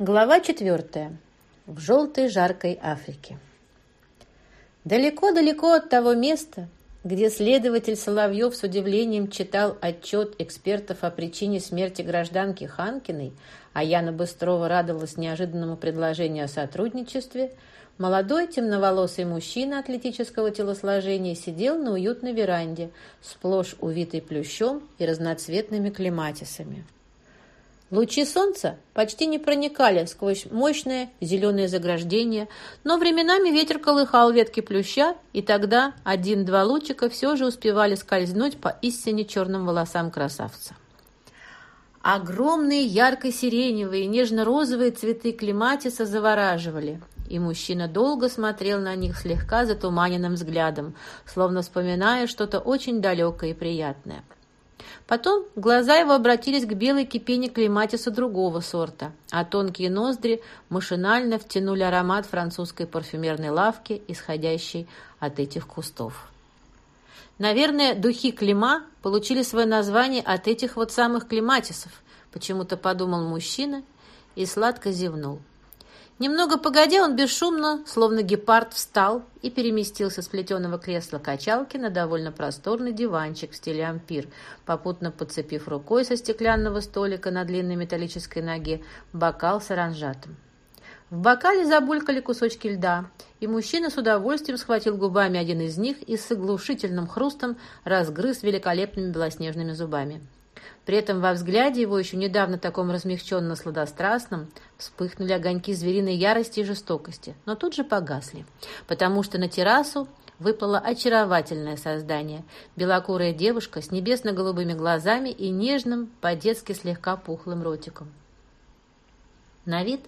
Глава четвертая. В желтой жаркой Африке. Далеко-далеко от того места, где следователь Соловьев с удивлением читал отчет экспертов о причине смерти гражданки Ханкиной, а Яна Быстрова радовалась неожиданному предложению о сотрудничестве, молодой темноволосый мужчина атлетического телосложения сидел на уютной веранде, сплошь увитой плющом и разноцветными клематисами. Лучи солнца почти не проникали сквозь мощное зеленое заграждение, но временами ветер колыхал ветки плюща, и тогда один-два лучика все же успевали скользнуть по истине черным волосам красавца. Огромные ярко-сиреневые, нежно-розовые цветы клематиса завораживали, и мужчина долго смотрел на них слегка затуманенным взглядом, словно вспоминая что-то очень далекое и приятное. Потом глаза его обратились к белой кипени клематиса другого сорта, а тонкие ноздри машинально втянули аромат французской парфюмерной лавки, исходящей от этих кустов. Наверное, духи клима получили свое название от этих вот самых клематисов, почему-то подумал мужчина и сладко зевнул. Немного погодя, он бесшумно, словно гепард, встал и переместился с плетеного кресла качалки на довольно просторный диванчик в стиле ампир, попутно подцепив рукой со стеклянного столика на длинной металлической ноге бокал с оранжатом. В бокале забулькали кусочки льда, и мужчина с удовольствием схватил губами один из них и с оглушительным хрустом разгрыз великолепными белоснежными зубами. При этом во взгляде его, еще недавно таком размягченно-сладострастном, вспыхнули огоньки звериной ярости и жестокости, но тут же погасли, потому что на террасу выпало очаровательное создание, белокурая девушка с небесно-голубыми глазами и нежным, по-детски слегка пухлым ротиком. На вид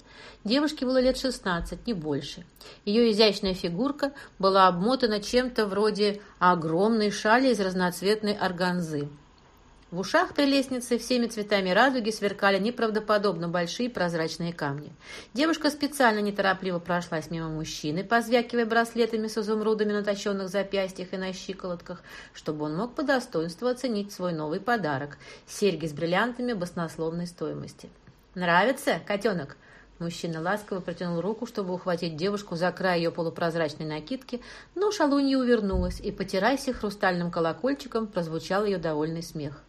девушке было лет 16, не больше. Ее изящная фигурка была обмотана чем-то вроде огромной шали из разноцветной органзы. В ушах прелестницы всеми цветами радуги сверкали неправдоподобно большие прозрачные камни. Девушка специально неторопливо прошлась мимо мужчины, позвякивая браслетами с изумрудами на точенных запястьях и на щиколотках, чтобы он мог по достоинству оценить свой новый подарок – серьги с бриллиантами баснословной стоимости. «Нравится, котенок?» Мужчина ласково протянул руку, чтобы ухватить девушку за край ее полупрозрачной накидки, но шалунья увернулась, и, потираясь хрустальным колокольчиком, прозвучал ее довольный смех.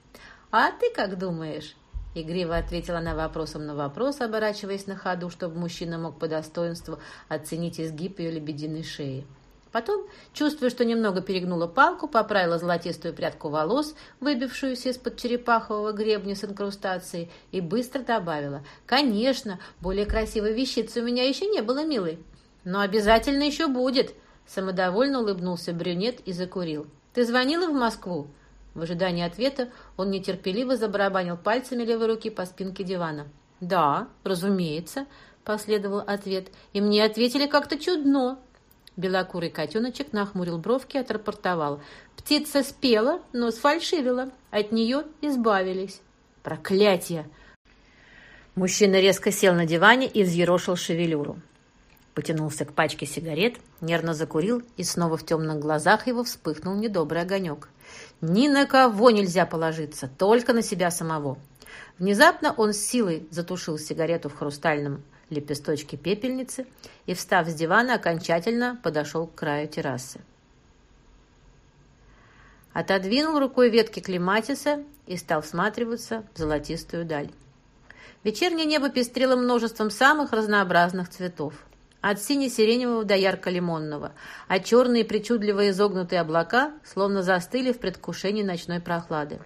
«А ты как думаешь?» Игриво ответила она вопросом на вопрос, оборачиваясь на ходу, чтобы мужчина мог по достоинству оценить изгиб ее лебединой шеи. Потом, чувствуя, что немного перегнула палку, поправила золотистую прядку волос, выбившуюся из-под черепахового гребня с инкрустацией, и быстро добавила. «Конечно, более красивой вещицы у меня еще не было, милый. Но обязательно еще будет!» Самодовольно улыбнулся брюнет и закурил. «Ты звонила в Москву?» В ожидании ответа он нетерпеливо забарабанил пальцами левой руки по спинке дивана. «Да, разумеется», — последовал ответ. «И мне ответили как-то чудно». Белокурый котеночек нахмурил бровки и отрапортовал. «Птица спела, но сфальшивила. От нее избавились». «Проклятие!» Мужчина резко сел на диване и взъерошил шевелюру. Потянулся к пачке сигарет, нервно закурил, и снова в темных глазах его вспыхнул недобрый огонек. Ни на кого нельзя положиться, только на себя самого. Внезапно он с силой затушил сигарету в хрустальном лепесточке пепельницы и, встав с дивана, окончательно подошел к краю террасы. Отодвинул рукой ветки клематиса и стал всматриваться в золотистую даль. Вечернее небо пестрело множеством самых разнообразных цветов от сине-сиреневого до ярко-лимонного, а черные причудливо изогнутые облака словно застыли в предвкушении ночной прохлады.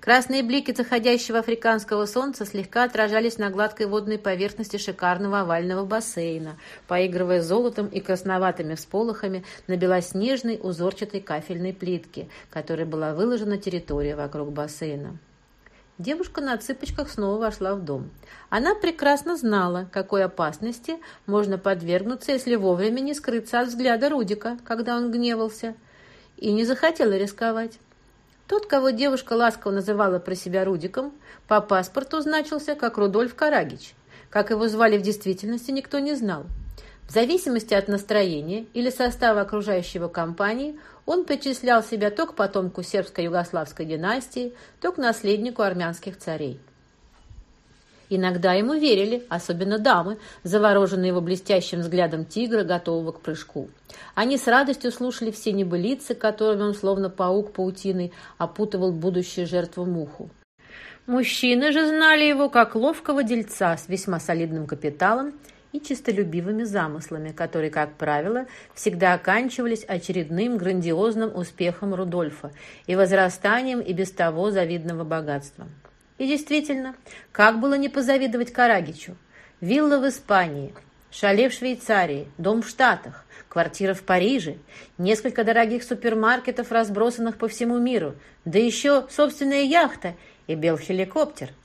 Красные блики заходящего африканского солнца слегка отражались на гладкой водной поверхности шикарного овального бассейна, поигрывая золотом и красноватыми всполохами на белоснежной узорчатой кафельной плитке, которой была выложена территория вокруг бассейна. Девушка на цыпочках снова вошла в дом. Она прекрасно знала, какой опасности можно подвергнуться, если вовремя не скрыться от взгляда Рудика, когда он гневался, и не захотела рисковать. Тот, кого девушка ласково называла про себя Рудиком, по паспорту значился как Рудольф Карагич. Как его звали в действительности, никто не знал. В зависимости от настроения или состава окружающего компании он причислял себя то к потомку сербско-югославской династии, то к наследнику армянских царей. Иногда ему верили, особенно дамы, завороженные его блестящим взглядом тигра, готового к прыжку. Они с радостью слушали все небылицы, которыми он, словно паук паутиной, опутывал будущую жертву муху. Мужчины же знали его как ловкого дельца с весьма солидным капиталом и чистолюбивыми замыслами, которые, как правило, всегда оканчивались очередным грандиозным успехом Рудольфа и возрастанием и без того завидного богатства. И действительно, как было не позавидовать Карагичу? Вилла в Испании, шале в Швейцарии, дом в Штатах, квартира в Париже, несколько дорогих супермаркетов, разбросанных по всему миру, да еще собственная яхта и бел-хеликоптер –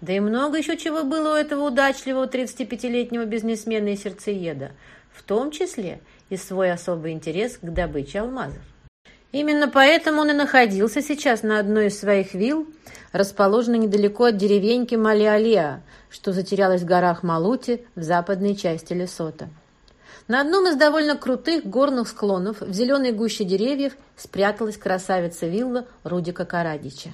да и много еще чего было у этого удачливого 35-летнего бизнесмена и сердцееда, в том числе и свой особый интерес к добыче алмазов. Именно поэтому он и находился сейчас на одной из своих вилл, расположенной недалеко от деревеньки Малиалиа, что затерялась в горах Малути в западной части Лесота. На одном из довольно крутых горных склонов в зеленой гуще деревьев спряталась красавица вилла Рудика Карадича.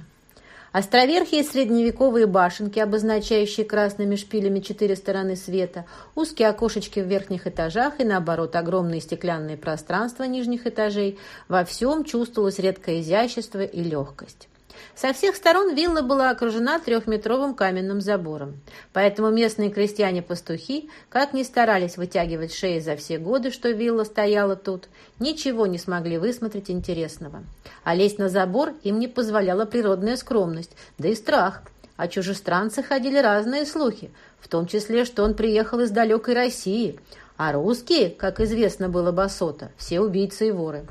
Островерхие средневековые башенки, обозначающие красными шпилями четыре стороны света, узкие окошечки в верхних этажах и, наоборот, огромные стеклянные пространства нижних этажей, во всем чувствовалось редкое изящество и легкость. Со всех сторон вилла была окружена трехметровым каменным забором, поэтому местные крестьяне-пастухи, как ни старались вытягивать шеи за все годы, что вилла стояла тут, ничего не смогли высмотреть интересного. А лезть на забор им не позволяла природная скромность, да и страх. О чужестранце ходили разные слухи, в том числе, что он приехал из далекой России, а русские, как известно было Басота, все убийцы и воры.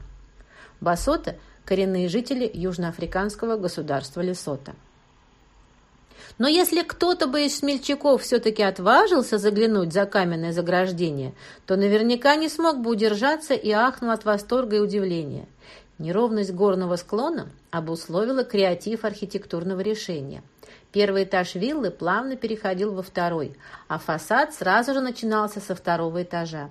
Басота – коренные жители южноафриканского государства Лесота. Но если кто-то бы из смельчаков все-таки отважился заглянуть за каменное заграждение, то наверняка не смог бы удержаться и ахнул от восторга и удивления. Неровность горного склона обусловила креатив архитектурного решения. Первый этаж виллы плавно переходил во второй, а фасад сразу же начинался со второго этажа.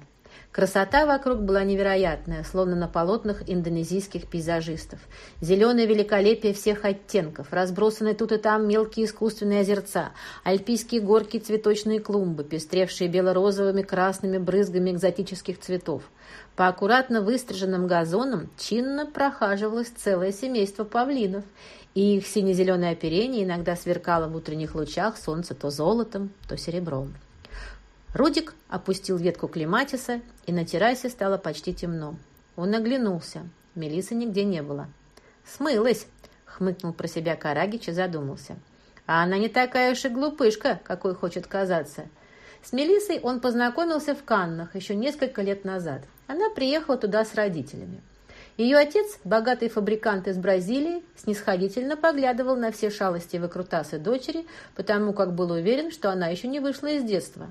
Красота вокруг была невероятная, словно на полотнах индонезийских пейзажистов. Зеленое великолепие всех оттенков, разбросанные тут и там мелкие искусственные озерца, альпийские горки цветочные клумбы, пестревшие бело-розовыми красными брызгами экзотических цветов. По аккуратно выстриженным газонам чинно прохаживалось целое семейство павлинов, и их сине-зеленое оперение иногда сверкало в утренних лучах солнца то золотом, то серебром. Рудик опустил ветку клематиса, и на террасе стало почти темно. Он оглянулся. Мелисы нигде не было. «Смылась!» — хмыкнул про себя Карагич и задумался. «А она не такая уж и глупышка, какой хочет казаться». С Мелиссой он познакомился в Каннах еще несколько лет назад. Она приехала туда с родителями. Ее отец, богатый фабрикант из Бразилии, снисходительно поглядывал на все шалости и выкрутасы дочери, потому как был уверен, что она еще не вышла из детства.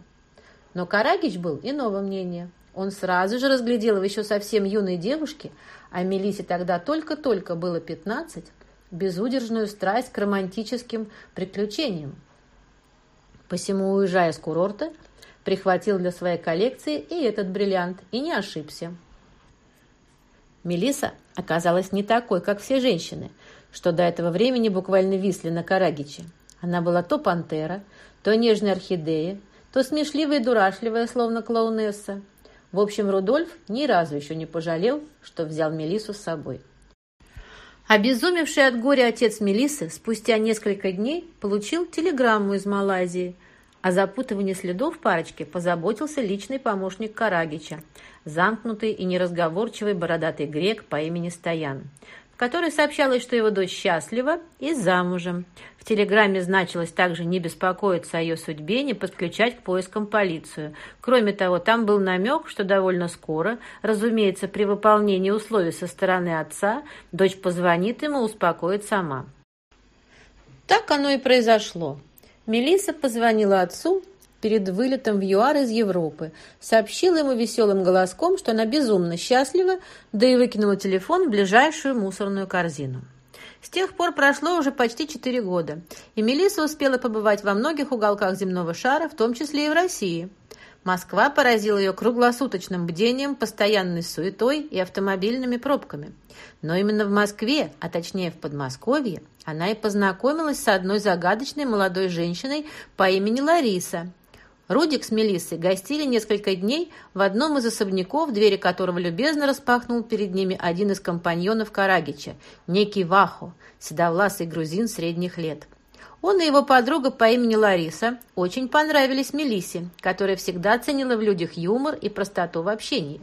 Но Карагич был иного мнения. Он сразу же разглядел в еще совсем юной девушке, а Мелисе тогда только-только было пятнадцать, безудержную страсть к романтическим приключениям. Посему, уезжая с курорта, прихватил для своей коллекции и этот бриллиант, и не ошибся. Мелиса оказалась не такой, как все женщины, что до этого времени буквально висли на Карагиче. Она была то пантера, то нежная орхидея, то смешливая и дурашливая, словно клоунесса. В общем, Рудольф ни разу еще не пожалел, что взял Мелису с собой. Обезумевший от горя отец Мелисы спустя несколько дней получил телеграмму из Малайзии. О запутывании следов парочки позаботился личный помощник Карагича, замкнутый и неразговорчивый бородатый грек по имени Стоян которой сообщалось, что его дочь счастлива и замужем. В телеграмме значилось также не беспокоиться о ее судьбе, не подключать к поискам полицию. Кроме того, там был намек, что довольно скоро, разумеется, при выполнении условий со стороны отца, дочь позвонит ему и успокоит сама. Так оно и произошло. Мелисса позвонила отцу перед вылетом в ЮАР из Европы, сообщила ему веселым голоском, что она безумно счастлива, да и выкинула телефон в ближайшую мусорную корзину. С тех пор прошло уже почти четыре года, и Мелисса успела побывать во многих уголках земного шара, в том числе и в России. Москва поразила ее круглосуточным бдением, постоянной суетой и автомобильными пробками. Но именно в Москве, а точнее в Подмосковье, она и познакомилась с одной загадочной молодой женщиной по имени Лариса. Рудик с Мелиссой гостили несколько дней в одном из особняков, двери которого любезно распахнул перед ними один из компаньонов Карагича, некий Вахо, седовласый грузин средних лет. Он и его подруга по имени Лариса очень понравились Мелисе, которая всегда ценила в людях юмор и простоту в общении.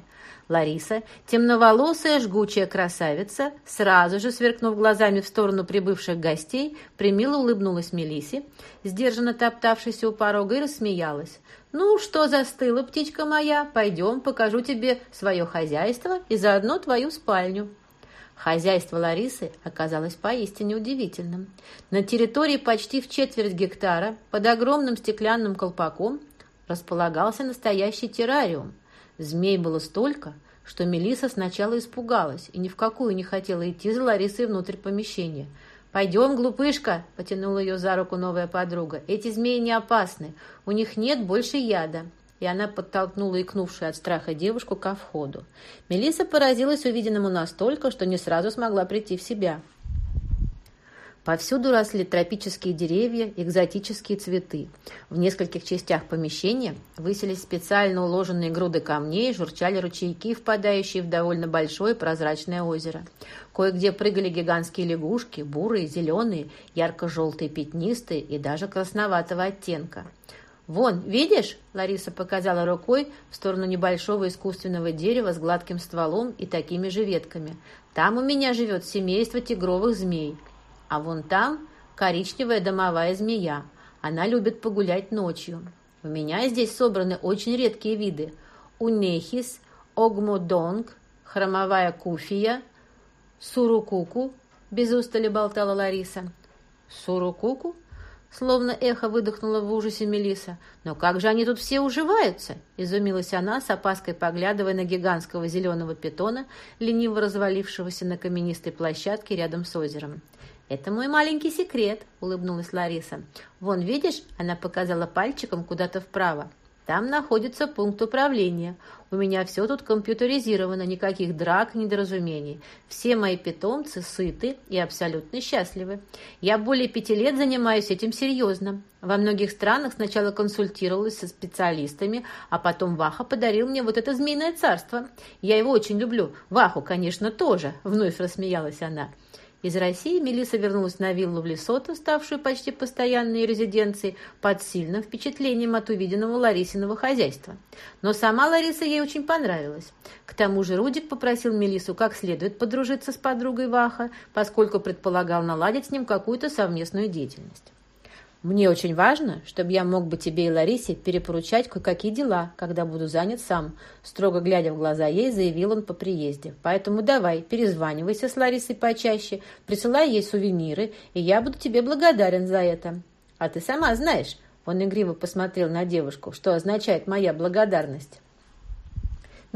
Лариса, темноволосая жгучая красавица, сразу же, сверкнув глазами в сторону прибывших гостей, примило улыбнулась Мелисе, сдержанно топтавшейся у порога, и рассмеялась. «Ну, что застыла, птичка моя? Пойдем, покажу тебе свое хозяйство и заодно твою спальню». Хозяйство Ларисы оказалось поистине удивительным. На территории почти в четверть гектара под огромным стеклянным колпаком располагался настоящий террариум. Змей было столько, что Мелиса сначала испугалась и ни в какую не хотела идти за Ларисой внутрь помещения. «Пойдем, глупышка!» – потянула ее за руку новая подруга. «Эти змеи не опасны, у них нет больше яда и она подтолкнула икнувшую от страха девушку ко входу. Мелисса поразилась увиденному настолько, что не сразу смогла прийти в себя. Повсюду росли тропические деревья, экзотические цветы. В нескольких частях помещения высились специально уложенные груды камней, журчали ручейки, впадающие в довольно большое прозрачное озеро. Кое-где прыгали гигантские лягушки, бурые, зеленые, ярко-желтые, пятнистые и даже красноватого оттенка. «Вон, видишь?» — Лариса показала рукой в сторону небольшого искусственного дерева с гладким стволом и такими же ветками. «Там у меня живет семейство тигровых змей. А вон там коричневая домовая змея. Она любит погулять ночью. У меня здесь собраны очень редкие виды. Унехис, огмодонг, хромовая куфия, сурукуку», — без устали болтала Лариса. «Сурукуку?» Словно эхо выдохнула в ужасе Мелиса. «Но как же они тут все уживаются?» Изумилась она, с опаской поглядывая на гигантского зеленого питона, лениво развалившегося на каменистой площадке рядом с озером. «Это мой маленький секрет», — улыбнулась Лариса. «Вон, видишь?» — она показала пальчиком куда-то вправо. Там находится пункт управления. У меня все тут компьютеризировано, никаких драк, недоразумений. Все мои питомцы сыты и абсолютно счастливы. Я более пяти лет занимаюсь этим серьезно. Во многих странах сначала консультировалась со специалистами, а потом Ваха подарил мне вот это змеиное царство. Я его очень люблю. Ваху, конечно, тоже, вновь рассмеялась она. Из России Мелиса вернулась на виллу в Лесото, ставшую почти постоянной резиденцией, под сильным впечатлением от увиденного Ларисиного хозяйства. Но сама Лариса ей очень понравилась. К тому же Рудик попросил Мелису как следует подружиться с подругой Ваха, поскольку предполагал наладить с ним какую-то совместную деятельность. Мне очень важно, чтобы я мог бы тебе и Ларисе перепоручать кое-какие дела, когда буду занят сам», строго глядя в глаза ей, заявил он по приезде. «Поэтому давай, перезванивайся с Ларисой почаще, присылай ей сувениры, и я буду тебе благодарен за это». «А ты сама знаешь», он игриво посмотрел на девушку, что означает «моя благодарность».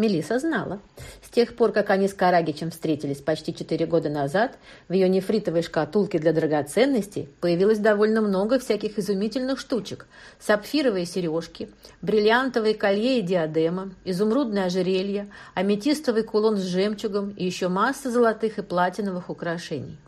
Мелиса знала. С тех пор, как они с Карагичем встретились почти четыре года назад, в ее нефритовой шкатулке для драгоценностей появилось довольно много всяких изумительных штучек. Сапфировые сережки, бриллиантовые колье и диадема, изумрудное ожерелье, аметистовый кулон с жемчугом и еще масса золотых и платиновых украшений.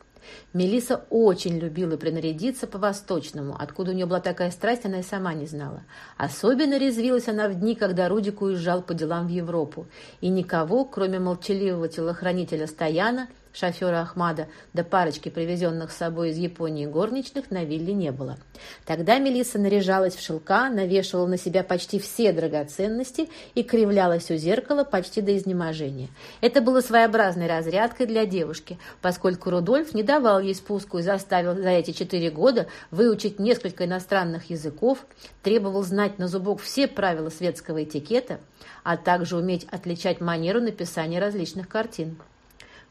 Мелиса очень любила принарядиться по-восточному. Откуда у нее была такая страсть, она и сама не знала. Особенно резвилась она в дни, когда Рудик уезжал по делам в Европу. И никого, кроме молчаливого телохранителя Стояна, шофера Ахмада, да парочки привезенных с собой из Японии горничных на вилле не было. Тогда Мелисса наряжалась в шелка, навешивала на себя почти все драгоценности и кривлялась у зеркала почти до изнеможения. Это было своеобразной разрядкой для девушки, поскольку Рудольф не давал ей спуску и заставил за эти четыре года выучить несколько иностранных языков, требовал знать на зубок все правила светского этикета, а также уметь отличать манеру написания различных картин.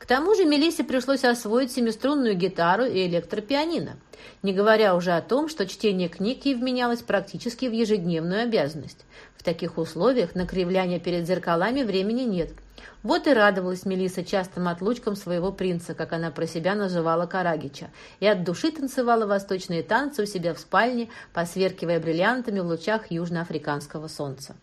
К тому же Мелиссе пришлось освоить семиструнную гитару и электропианино, не говоря уже о том, что чтение книг ей вменялось практически в ежедневную обязанность. В таких условиях на кривляние перед зеркалами времени нет. Вот и радовалась Мелиса частым отлучкам своего принца, как она про себя называла Карагича, и от души танцевала восточные танцы у себя в спальне, посверкивая бриллиантами в лучах южноафриканского солнца.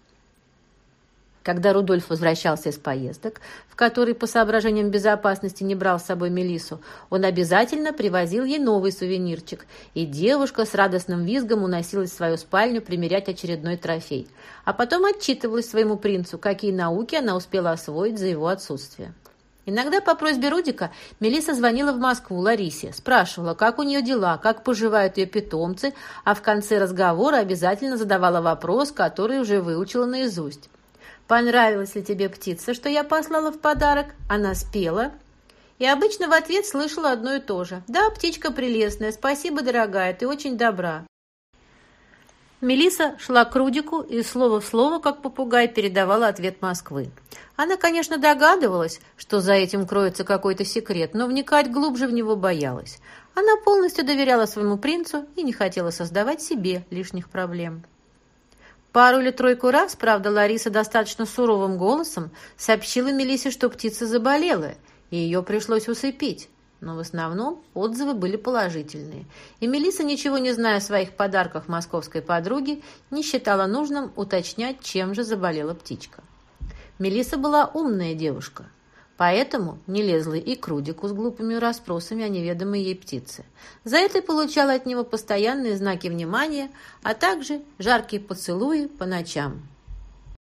Когда Рудольф возвращался из поездок, в которые по соображениям безопасности не брал с собой Мелису, он обязательно привозил ей новый сувенирчик, и девушка с радостным визгом уносилась в свою спальню примерять очередной трофей, а потом отчитывалась своему принцу, какие науки она успела освоить за его отсутствие. Иногда по просьбе Рудика Мелиса звонила в Москву Ларисе, спрашивала, как у нее дела, как поживают ее питомцы, а в конце разговора обязательно задавала вопрос, который уже выучила наизусть. «Понравилась ли тебе птица, что я послала в подарок?» Она спела. И обычно в ответ слышала одно и то же. «Да, птичка прелестная, спасибо, дорогая, ты очень добра». Мелиса шла к Рудику и слово в слово, как попугай, передавала ответ Москвы. Она, конечно, догадывалась, что за этим кроется какой-то секрет, но вникать глубже в него боялась. Она полностью доверяла своему принцу и не хотела создавать себе лишних проблем. Пару или тройку раз, правда, Лариса достаточно суровым голосом сообщила Мелисе, что птица заболела, и ее пришлось усыпить. Но в основном отзывы были положительные. И Мелиса, ничего не зная о своих подарках московской подруге, не считала нужным уточнять, чем же заболела птичка. Мелиса была умная девушка – Поэтому не лезла и к Рудику с глупыми расспросами о неведомой ей птице. За это получала от него постоянные знаки внимания, а также жаркие поцелуи по ночам.